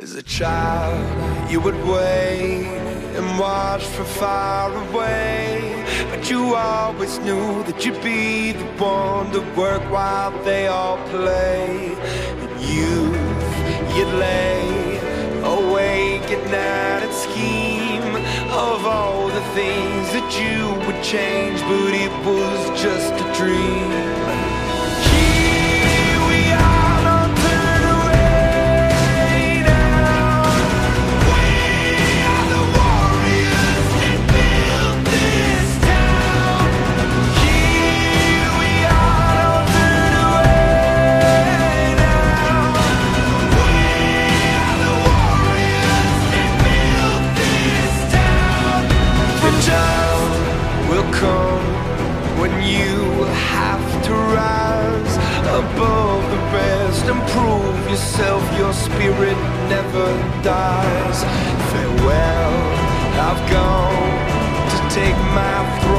As a child, you would wait and watch from far away. But you always knew that you'd be the one to work while they all play. And youth, you'd lay awake at night and scheme of all the things that you would change, but it was just above the rest and prove yourself. Your spirit never dies. Farewell, I've gone to take my throne